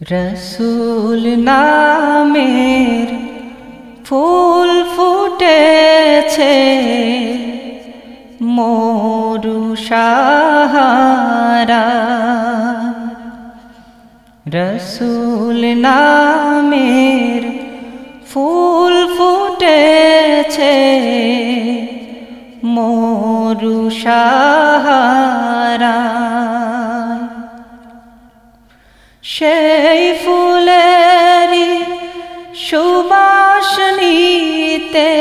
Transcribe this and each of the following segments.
রসুল নামের ফুল ফুটেছে মরু সাহারা। রসুল নামের ফুল ফুটেছে মরু সাহারা। সেই ফুলেরি সুবাস নিতে,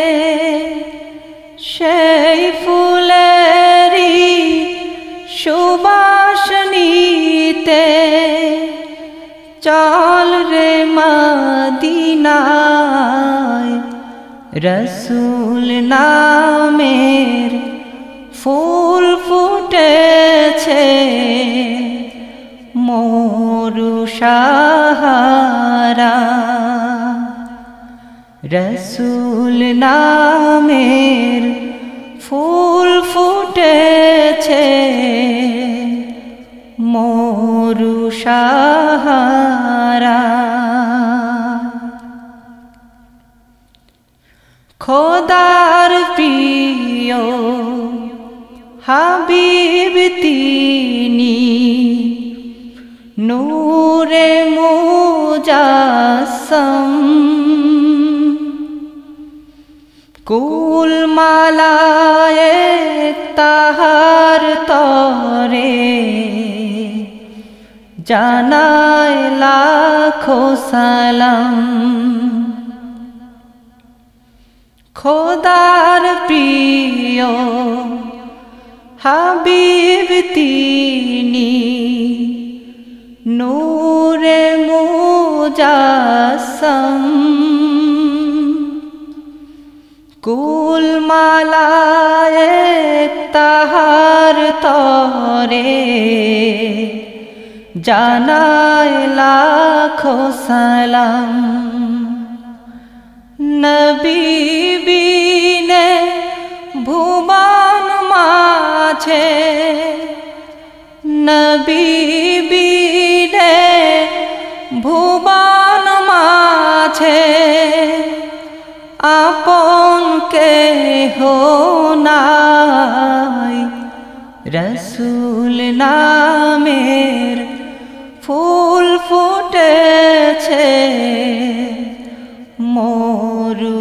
সেই ফুলেরি সুবাস নিতে। চল রে মদিনায়, রসুল নামের ফুল ফুটেছে মোরু সাহারা। রসুল নামের ফুল ফুটেছে মোরু সাহারা। খোদার প্রিয় হাবিব তিনি নূরে মুজাসম। কুল মালায় তাহার তরে জানায় লাখো সালাম। খোদার প্রিয় হাবিব তিনি নূরে মুজাসম। কুল মালায় তাহার তরে জানায় লাখো সালাম। নবী বিনে ভুবন মাঝে নবী আপন কে হো নাই রসুল নামের ফুল ফুটেছে মোরু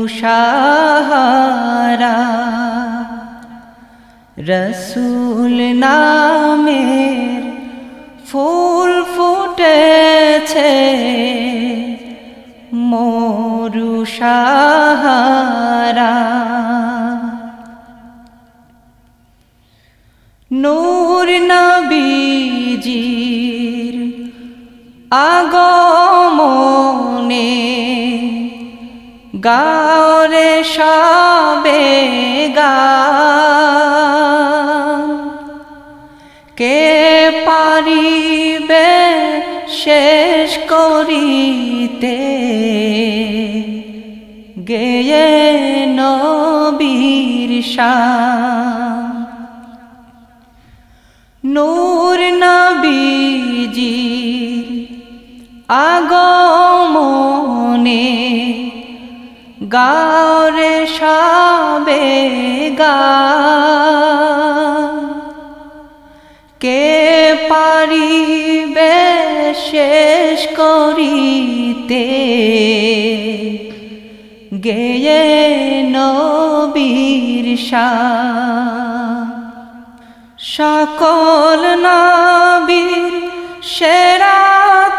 রসুল নামের ফুল ফুটেছে মোরু সাহারা নূর নবীজির আগমনে গাওরে সবে গা। কে পারিবে শেষ করিতে? গেয়ে নবীর শাম নূর নবীজি আগমনে গাওরে সবে গা। কে পারিবে শেষ করিতে গেয়ে নবীর সকল নবীর সেরা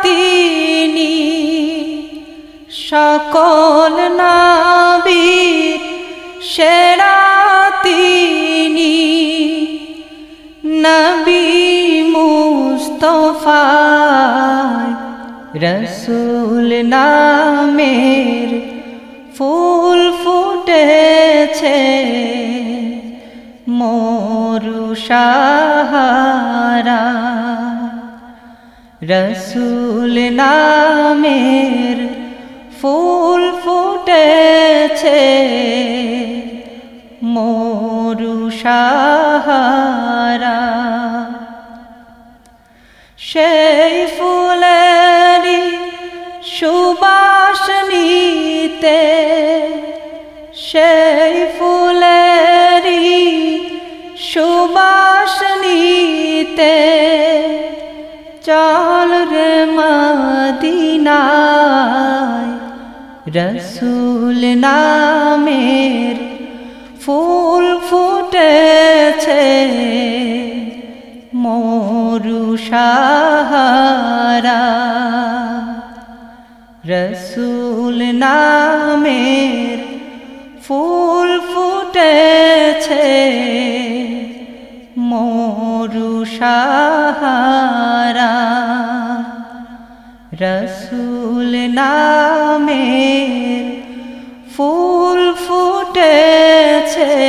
তিনি। সকল নবীর সেরা তিনি। নবী মুস্তফায় রসুল নামের ফুল ফুটেছে মোরু সাহারা। রসুল নামের ফুল ফুটেছে মোরু মদিনায় রসুল নামের ফুল ফুটেছে মরু সাহারা। রসুল নামের ফুল ফুটেছে মরু সাহারা। রসুল নামের ফুল ফুটেছে।